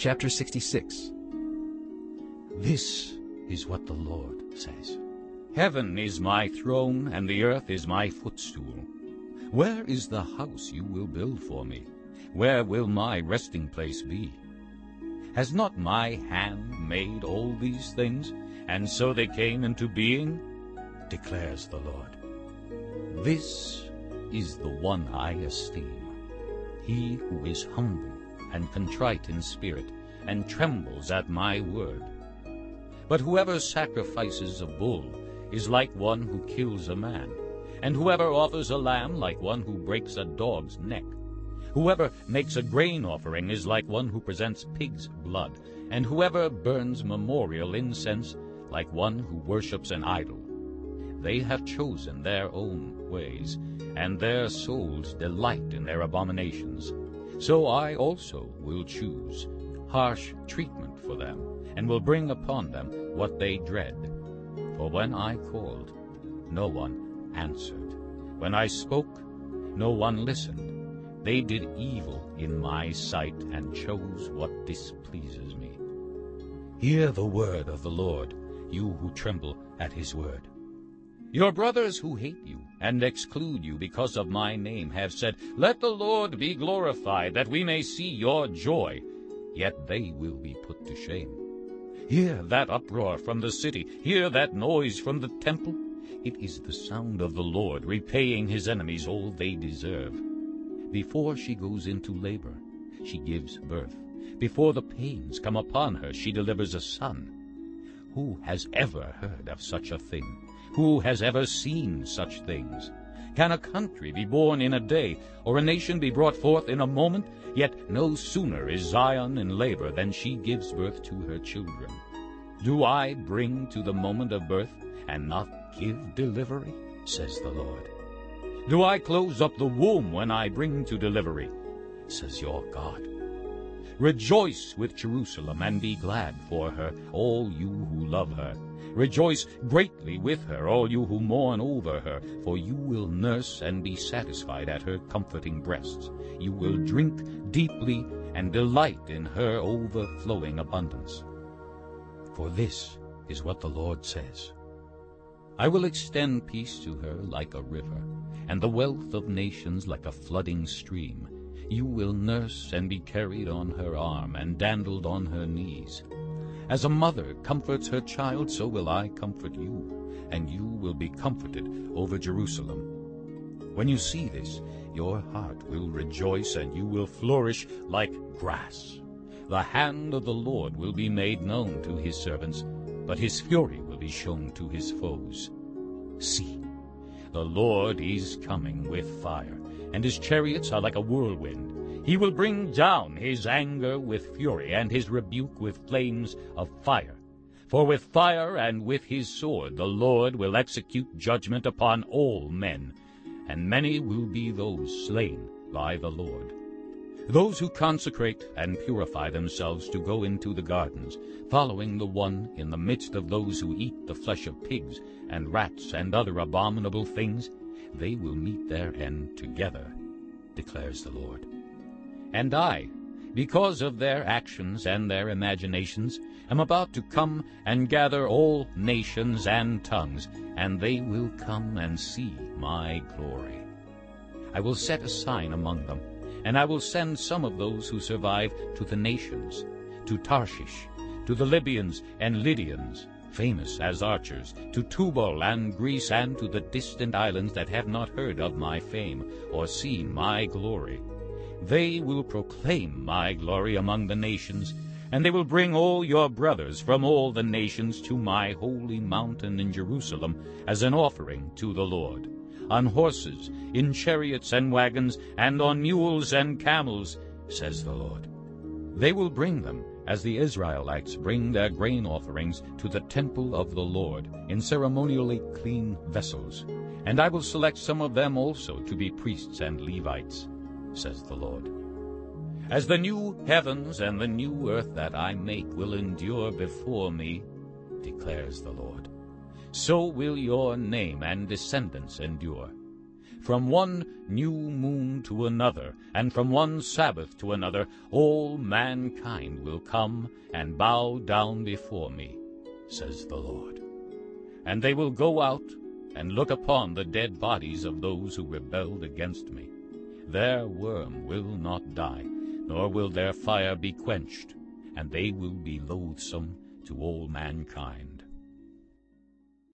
Chapter 66 This is what the Lord says. Heaven is my throne, and the earth is my footstool. Where is the house you will build for me? Where will my resting place be? Has not my hand made all these things, and so they came into being? declares the Lord. This is the one I esteem, he who is humble and contrite in spirit, and trembles at my word. But whoever sacrifices a bull is like one who kills a man, and whoever offers a lamb like one who breaks a dog's neck. Whoever makes a grain offering is like one who presents pig's blood, and whoever burns memorial incense like one who worships an idol. They have chosen their own ways, and their souls delight in their abominations. So I also will choose harsh treatment for them, and will bring upon them what they dread. For when I called, no one answered. When I spoke, no one listened. They did evil in my sight, and chose what displeases me. Hear the word of the Lord, you who tremble at his word. Your brothers who hate you and exclude you because of my name have said, Let the Lord be glorified, that we may see your joy. Yet they will be put to shame. Hear that uproar from the city, hear that noise from the temple. It is the sound of the Lord repaying his enemies all they deserve. Before she goes into labor, she gives birth. Before the pains come upon her, she delivers a son. Who has ever heard of such a thing? Who has ever seen such things? Can a country be born in a day, or a nation be brought forth in a moment? Yet no sooner is Zion in labor than she gives birth to her children. Do I bring to the moment of birth, and not give delivery? says the Lord. Do I close up the womb when I bring to delivery? says your God. Rejoice with Jerusalem, and be glad for her, all you who love her. Rejoice greatly with her, all you who mourn over her, for you will nurse and be satisfied at her comforting breasts. You will drink deeply and delight in her overflowing abundance. For this is what the Lord says. I will extend peace to her like a river, and the wealth of nations like a flooding stream. You will nurse and be carried on her arm, and dandled on her knees. As a mother comforts her child, so will I comfort you, and you will be comforted over Jerusalem. When you see this, your heart will rejoice, and you will flourish like grass. The hand of the Lord will be made known to his servants, but his fury will be shown to his foes. See, the Lord is coming with fire, and his chariots are like a whirlwind. He will bring down his anger with fury, and his rebuke with flames of fire. For with fire and with his sword the Lord will execute judgment upon all men, and many will be those slain by the Lord. Those who consecrate and purify themselves to go into the gardens, following the one in the midst of those who eat the flesh of pigs and rats and other abominable things, they will meet their end together, declares the Lord. And I, because of their actions and their imaginations, am about to come and gather all nations and tongues, and they will come and see my glory. I will set a sign among them, and I will send some of those who survive to the nations, to Tarshish, to the Libyans and Lydians, famous as archers, to Tubal and Greece, and to the distant islands that have not heard of my fame or seen my glory. They will proclaim my glory among the nations, and they will bring all your brothers from all the nations to my holy mountain in Jerusalem as an offering to the Lord, on horses, in chariots and wagons, and on mules and camels, says the Lord. They will bring them as the Israelites bring their grain offerings to the temple of the Lord in ceremonially clean vessels. And I will select some of them also to be priests and Levites says the Lord. As the new heavens and the new earth that I make will endure before me, declares the Lord, so will your name and descendants endure. From one new moon to another, and from one Sabbath to another, all mankind will come and bow down before me, says the Lord. And they will go out and look upon the dead bodies of those who rebelled against me. Their worm will not die, nor will their fire be quenched, and they will be loathsome to all mankind.